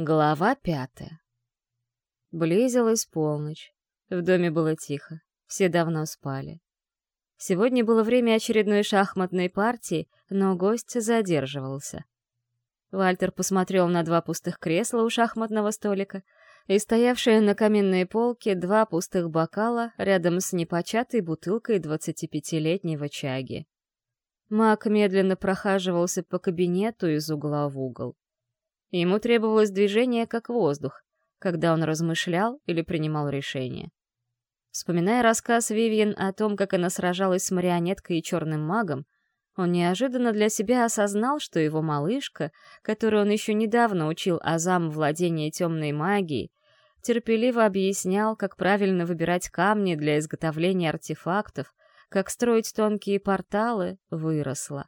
Глава пятая. Близилась полночь. В доме было тихо. Все давно спали. Сегодня было время очередной шахматной партии, но гость задерживался. Вальтер посмотрел на два пустых кресла у шахматного столика и стоявшие на каменной полке два пустых бокала рядом с непочатой бутылкой двадцатипятилетнего чаги. Мак медленно прохаживался по кабинету из угла в угол. Ему требовалось движение как воздух, когда он размышлял или принимал решение. Вспоминая рассказ Вивьен о том, как она сражалась с марионеткой и черным магом, он неожиданно для себя осознал, что его малышка, которую он еще недавно учил азам владения темной магией, терпеливо объяснял, как правильно выбирать камни для изготовления артефактов, как строить тонкие порталы, выросла.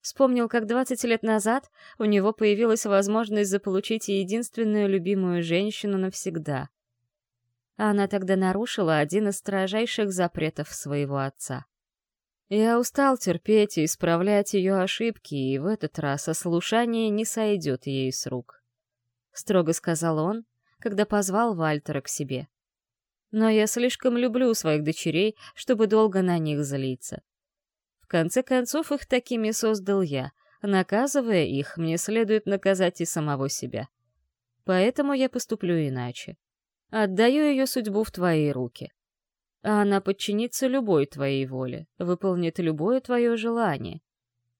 Вспомнил, как 20 лет назад у него появилась возможность заполучить единственную любимую женщину навсегда. Она тогда нарушила один из строжайших запретов своего отца. Я устал терпеть и исправлять ее ошибки, и в этот раз ослушание не сойдет ей с рук. Строго сказал он, когда позвал Вальтера к себе. Но я слишком люблю своих дочерей, чтобы долго на них злиться. Конце концов, их такими создал я. Наказывая их, мне следует наказать и самого себя. Поэтому я поступлю иначе. Отдаю ее судьбу в твои руки. А она подчинится любой твоей воле, выполнит любое твое желание.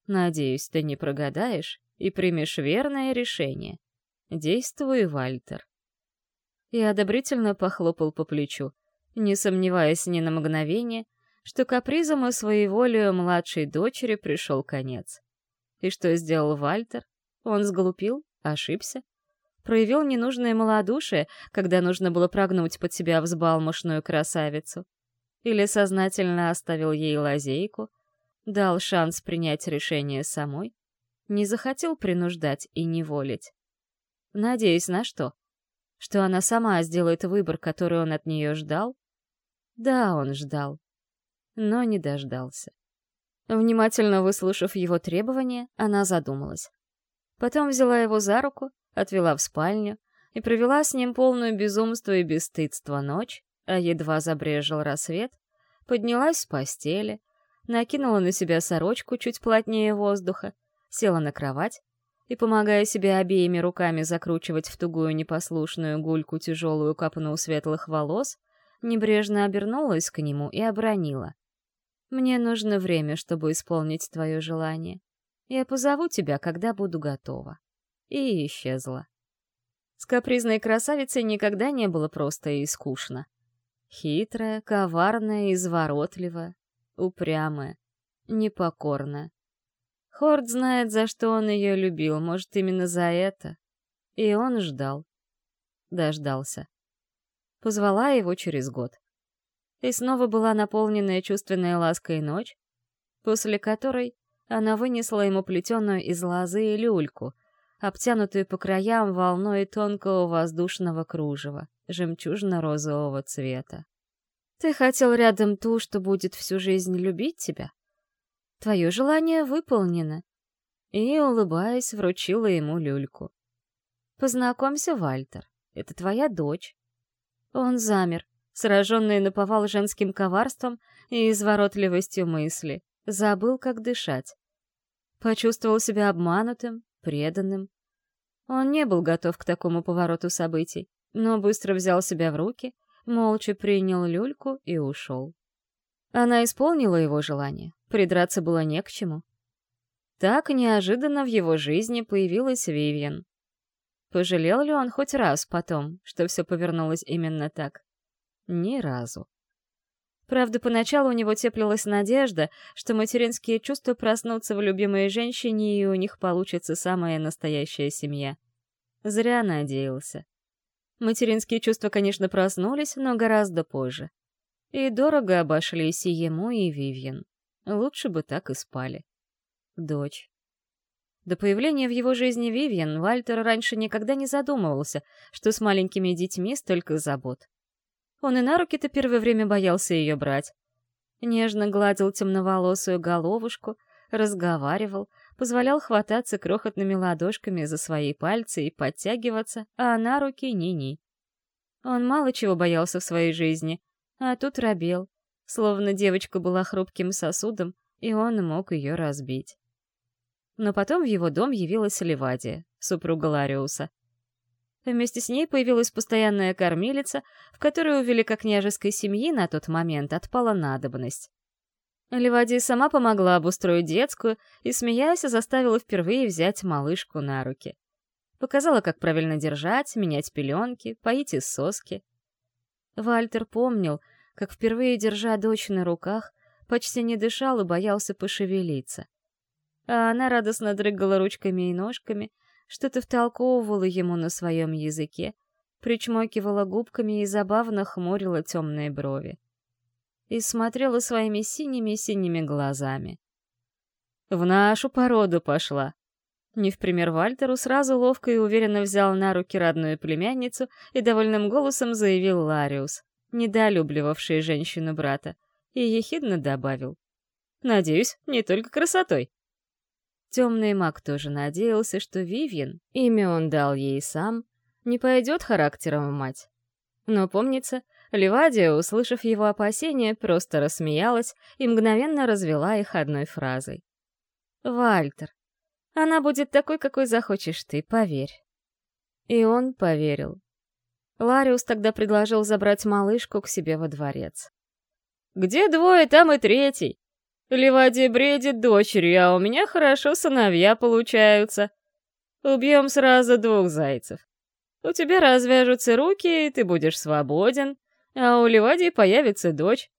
Надеюсь, ты не прогадаешь и примешь верное решение. Действуй, Вальтер. И одобрительно похлопал по плечу, не сомневаясь ни на мгновение, что капризом и своеволию младшей дочери пришел конец. И что сделал Вальтер? Он сглупил? Ошибся? Проявил ненужное малодушие, когда нужно было прогнуть под себя взбалмошную красавицу? Или сознательно оставил ей лазейку? Дал шанс принять решение самой? Не захотел принуждать и неволить? Надеюсь, на что? Что она сама сделает выбор, который он от нее ждал? Да, он ждал но не дождался. Внимательно выслушав его требования, она задумалась. Потом взяла его за руку, отвела в спальню и провела с ним полную безумство и бесстыдство ночь, а едва забрежил рассвет, поднялась с постели, накинула на себя сорочку чуть плотнее воздуха, села на кровать и, помогая себе обеими руками закручивать в тугую непослушную гульку тяжелую копну светлых волос, небрежно обернулась к нему и обронила. Мне нужно время, чтобы исполнить твое желание. Я позову тебя, когда буду готова». И исчезла. С капризной красавицей никогда не было просто и скучно. Хитрая, коварная, изворотливая, упрямая, непокорная. Хорд знает, за что он ее любил, может, именно за это. И он ждал. Дождался. Позвала его через год. И снова была наполненная чувственной лаской ночь, после которой она вынесла ему плетеную из лозы люльку, обтянутую по краям волной тонкого воздушного кружева, жемчужно-розового цвета. «Ты хотел рядом ту, что будет всю жизнь любить тебя? Твое желание выполнено». И, улыбаясь, вручила ему люльку. «Познакомься, Вальтер, это твоя дочь». Он замер, сраженный наповал женским коварством и изворотливостью мысли, забыл, как дышать. Почувствовал себя обманутым, преданным. Он не был готов к такому повороту событий, но быстро взял себя в руки, молча принял люльку и ушел. Она исполнила его желание, придраться было не к чему. Так неожиданно в его жизни появилась Вивьен. Пожалел ли он хоть раз потом, что все повернулось именно так? Ни разу. Правда, поначалу у него теплилась надежда, что материнские чувства проснутся в любимой женщине, и у них получится самая настоящая семья. Зря надеялся. Материнские чувства, конечно, проснулись, но гораздо позже. И дорого обошлись и ему, и Вивьен. Лучше бы так и спали. Дочь. До появления в его жизни Вивьен Вальтер раньше никогда не задумывался, что с маленькими детьми столько забот. Он и на руки-то первое время боялся ее брать. Нежно гладил темноволосую головушку, разговаривал, позволял хвататься крохотными ладошками за свои пальцы и подтягиваться, а на руки ни-ни. Он мало чего боялся в своей жизни, а тут робел, словно девочка была хрупким сосудом, и он мог ее разбить. Но потом в его дом явилась Левадия, супруга Лариуса. Вместе с ней появилась постоянная кормилица, в которой у великокняжеской семьи на тот момент отпала надобность. Левадия сама помогла обустроить детскую и, смеясь, заставила впервые взять малышку на руки. Показала, как правильно держать, менять пеленки, поить из соски. Вальтер помнил, как впервые, держа дочь на руках, почти не дышал и боялся пошевелиться. А она радостно дрыгала ручками и ножками, что-то втолковывала ему на своем языке, причмокивала губками и забавно хмурила темные брови. И смотрела своими синими-синими глазами. «В нашу породу пошла!» Не в пример Вальтеру, сразу ловко и уверенно взял на руки родную племянницу и довольным голосом заявил Лариус, недолюбливавший женщину брата, и ехидно добавил. «Надеюсь, не только красотой». Темный маг тоже надеялся, что Вивьен, имя он дал ей сам, не пойдет характером в мать. Но, помнится, Ливадия, услышав его опасения, просто рассмеялась и мгновенно развела их одной фразой. «Вальтер, она будет такой, какой захочешь ты, поверь». И он поверил. Лариус тогда предложил забрать малышку к себе во дворец. «Где двое, там и третий. Левадия бредит дочерью, а у меня хорошо сыновья получаются. Убьем сразу двух зайцев. У тебя развяжутся руки, и ты будешь свободен, а у Левадии появится дочь.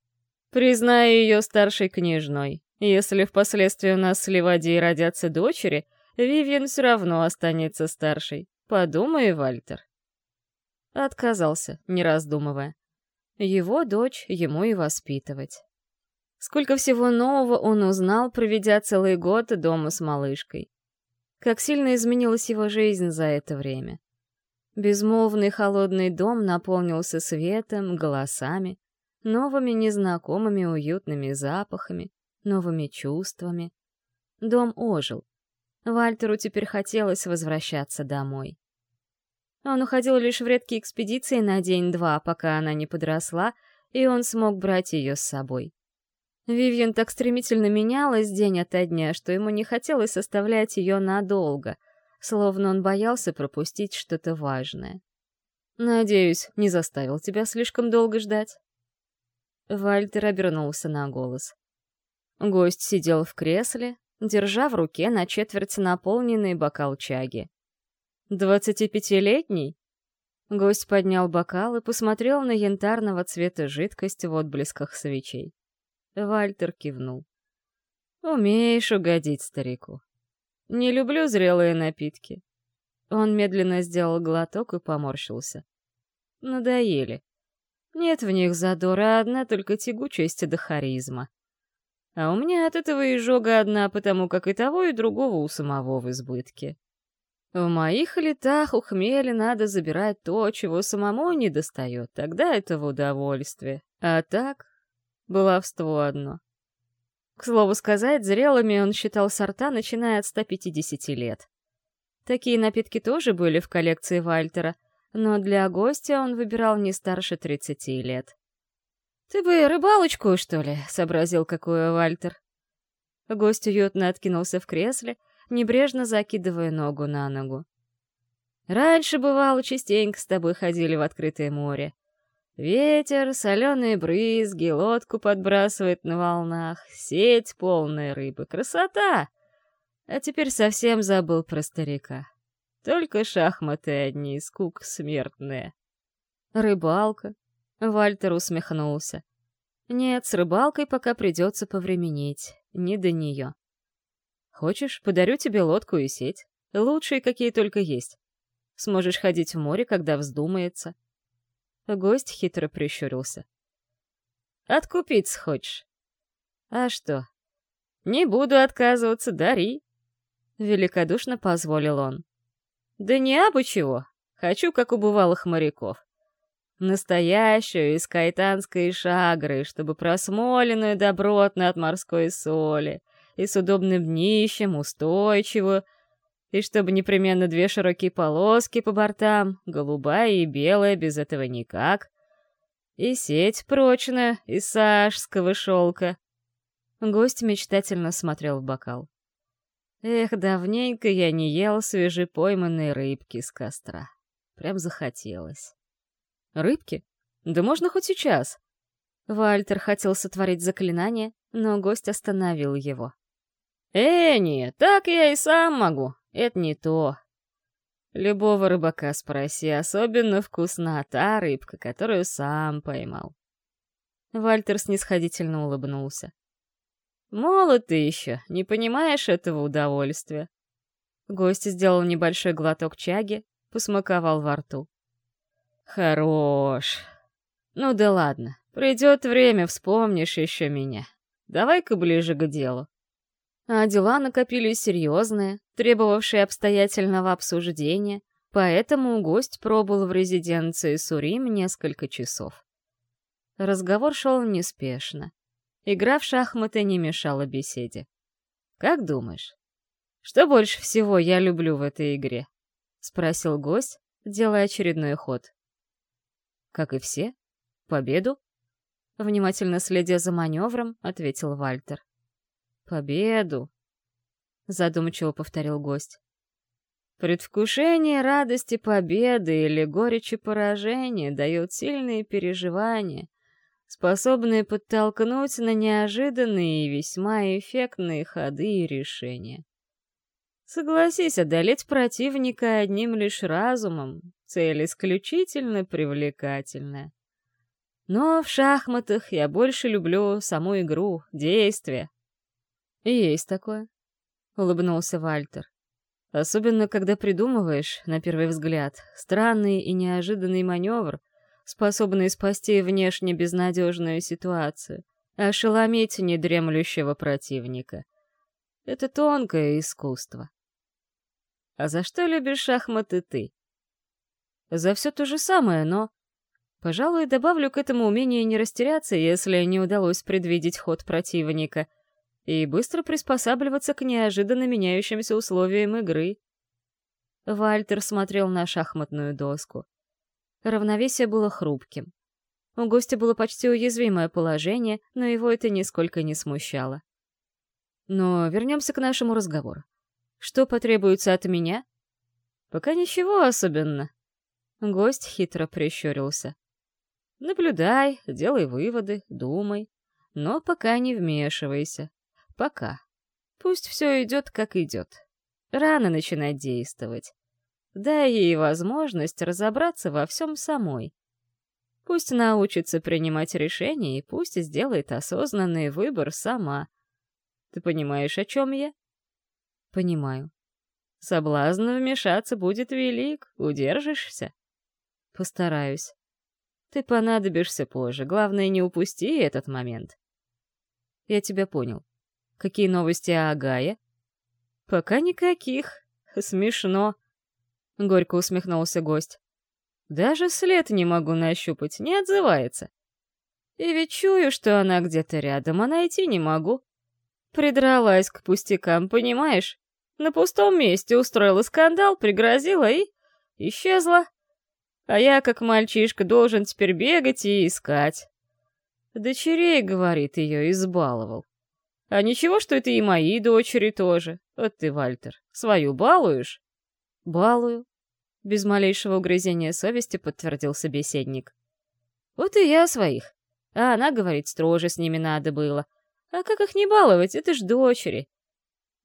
Признаю ее старшей княжной. Если впоследствии у нас с Левадией родятся дочери, Вивьен все равно останется старшей. Подумай, Вальтер. Отказался, не раздумывая. Его дочь ему и воспитывать. Сколько всего нового он узнал, проведя целый год дома с малышкой. Как сильно изменилась его жизнь за это время. Безмолвный холодный дом наполнился светом, голосами, новыми незнакомыми уютными запахами, новыми чувствами. Дом ожил. Вальтеру теперь хотелось возвращаться домой. Он уходил лишь в редкие экспедиции на день-два, пока она не подросла, и он смог брать ее с собой. Вивьен так стремительно менялась день ото дня, что ему не хотелось оставлять ее надолго, словно он боялся пропустить что-то важное. «Надеюсь, не заставил тебя слишком долго ждать?» Вальтер обернулся на голос. Гость сидел в кресле, держа в руке на четверть наполненный бокал чаги. «Двадцатипятилетний?» Гость поднял бокал и посмотрел на янтарного цвета жидкость в отблесках свечей. Вальтер кивнул. «Умеешь угодить старику. Не люблю зрелые напитки». Он медленно сделал глоток и поморщился. Надоели. Нет в них задора, одна только тягучесть до харизма. А у меня от этого изжога одна, потому как и того, и другого у самого в избытке. В моих летах у хмеля надо забирать то, чего самому не достает, тогда это в удовольствие. А так, Баловство одно. К слову сказать, зрелыми он считал сорта, начиная от 150 лет. Такие напитки тоже были в коллекции Вальтера, но для гостя он выбирал не старше 30 лет. «Ты бы рыбалочку, что ли?» — сообразил какую Вальтер. Гость уютно откинулся в кресле, небрежно закидывая ногу на ногу. «Раньше, бывало, частенько с тобой ходили в открытое море. Ветер, соленые брызги, лодку подбрасывает на волнах, сеть полная рыбы. Красота! А теперь совсем забыл про старика. Только шахматы одни, скук смертные. Рыбалка. Вальтер усмехнулся. Нет, с рыбалкой пока придется повременить. Не до нее. Хочешь, подарю тебе лодку и сеть. Лучшие, какие только есть. Сможешь ходить в море, когда вздумается. Гость хитро прищурился. «Откупить хочешь?» «А что?» «Не буду отказываться, дари!» Великодушно позволил он. «Да не абы чего. Хочу, как у бывалых моряков. Настоящую из кайтанской шагры, чтобы просмоленную добротно от морской соли, и с удобным днищем, устойчивую, и чтобы непременно две широкие полоски по бортам, голубая и белая, без этого никак. И сеть прочная, из сашского шелка. Гость мечтательно смотрел в бокал. Эх, давненько я не ел свежепойманной рыбки с костра. Прям захотелось. Рыбки? Да можно хоть сейчас. Вальтер хотел сотворить заклинание, но гость остановил его. «Э, нет, так я и сам могу. Это не то. Любого рыбака спроси, особенно вкусна та рыбка, которую сам поймал. Вальтер снисходительно улыбнулся. «Молод ты еще, не понимаешь этого удовольствия». Гость сделал небольшой глоток чаги, посмаковал во рту. «Хорош. Ну да ладно, придет время, вспомнишь еще меня. Давай-ка ближе к делу». А дела накопились серьезные, требовавшие обстоятельного обсуждения, поэтому гость пробыл в резиденции Сурим несколько часов. Разговор шел неспешно. Игра в шахматы не мешала беседе. «Как думаешь, что больше всего я люблю в этой игре?» — спросил гость, делая очередной ход. «Как и все? Победу?» Внимательно следя за маневром, ответил Вальтер. «Победу!» — задумчиво повторил гость. Предвкушение радости победы или горечи поражения дает сильные переживания, способные подтолкнуть на неожиданные и весьма эффектные ходы и решения. Согласись, одолеть противника одним лишь разумом — цель исключительно привлекательная. Но в шахматах я больше люблю саму игру, действие, «Есть такое», — улыбнулся Вальтер. «Особенно, когда придумываешь, на первый взгляд, странный и неожиданный маневр, способный спасти внешне безнадежную ситуацию, ошеломить недремлющего противника. Это тонкое искусство. А за что любишь шахматы ты? За все то же самое, но... Пожалуй, добавлю к этому умение не растеряться, если не удалось предвидеть ход противника — и быстро приспосабливаться к неожиданно меняющимся условиям игры. Вальтер смотрел на шахматную доску. Равновесие было хрупким. У гостя было почти уязвимое положение, но его это нисколько не смущало. Но вернемся к нашему разговору. Что потребуется от меня? Пока ничего особенно. Гость хитро прищурился. Наблюдай, делай выводы, думай, но пока не вмешивайся. Пока. Пусть все идет, как идет. Рано начинать действовать. Дай ей возможность разобраться во всем самой. Пусть научится принимать решения и пусть сделает осознанный выбор сама. Ты понимаешь, о чем я? Понимаю. Соблазн вмешаться будет велик, удержишься? Постараюсь. Ты понадобишься позже, главное, не упусти этот момент. Я тебя понял. Какие новости о Агае? Пока никаких. Смешно. Горько усмехнулся гость. Даже след не могу нащупать, не отзывается. И ведь чую, что она где-то рядом, а найти не могу. Придралась к пустякам, понимаешь? На пустом месте устроила скандал, пригрозила и... исчезла. А я, как мальчишка, должен теперь бегать и искать. Дочерей, говорит, ее избаловал. А ничего, что это и мои дочери тоже. Вот ты, Вальтер, свою балуешь? Балую. Без малейшего угрызения совести подтвердил собеседник. Вот и я своих. А она говорит, строже с ними надо было. А как их не баловать, это ж дочери.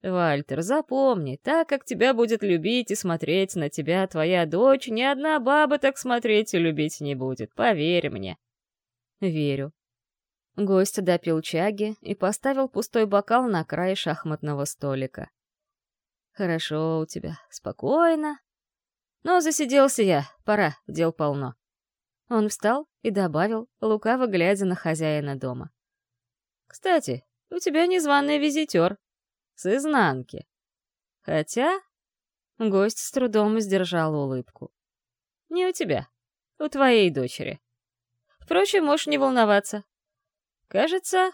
Вальтер, запомни, так как тебя будет любить и смотреть на тебя твоя дочь, ни одна баба так смотреть и любить не будет, поверь мне. Верю, Гость допил чаги и поставил пустой бокал на край шахматного столика. «Хорошо у тебя, спокойно. Но засиделся я, пора, дел полно». Он встал и добавил, лукаво глядя на хозяина дома. «Кстати, у тебя незваный визитер. С изнанки. Хотя...» Гость с трудом сдержал улыбку. «Не у тебя, у твоей дочери. Впрочем, можешь не волноваться, Кажется,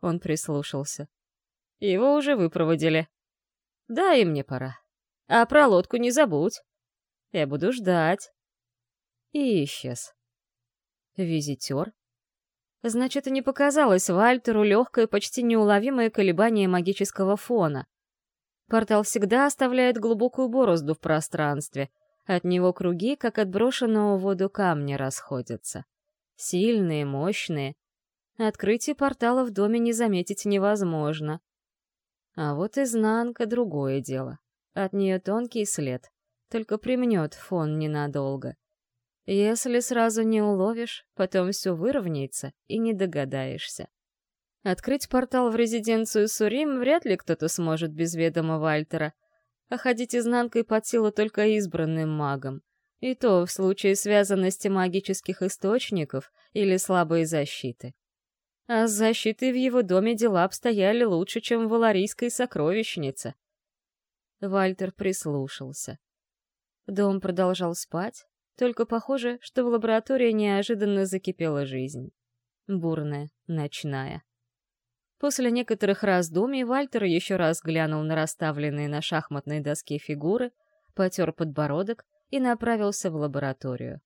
он прислушался. Его уже выпроводили. Да, и мне пора. А про лодку не забудь. Я буду ждать. И исчез. Визитер? Значит, не показалось Вальтеру легкое, почти неуловимое колебание магического фона. Портал всегда оставляет глубокую борозду в пространстве. От него круги, как от брошенного в воду камня, расходятся. Сильные, мощные. Открытие портала в доме не заметить невозможно. А вот изнанка — другое дело. От нее тонкий след, только примнет фон ненадолго. Если сразу не уловишь, потом все выровняется и не догадаешься. Открыть портал в резиденцию Сурим вряд ли кто-то сможет без ведома Вальтера, а ходить изнанкой под силу только избранным магом. И то в случае связанности магических источников или слабой защиты. А с защитой в его доме дела обстояли лучше, чем в валарийской сокровищнице. Вальтер прислушался. Дом продолжал спать, только похоже, что в лаборатории неожиданно закипела жизнь. Бурная, ночная. После некоторых раздумий Вальтер еще раз глянул на расставленные на шахматной доске фигуры, потер подбородок и направился в лабораторию.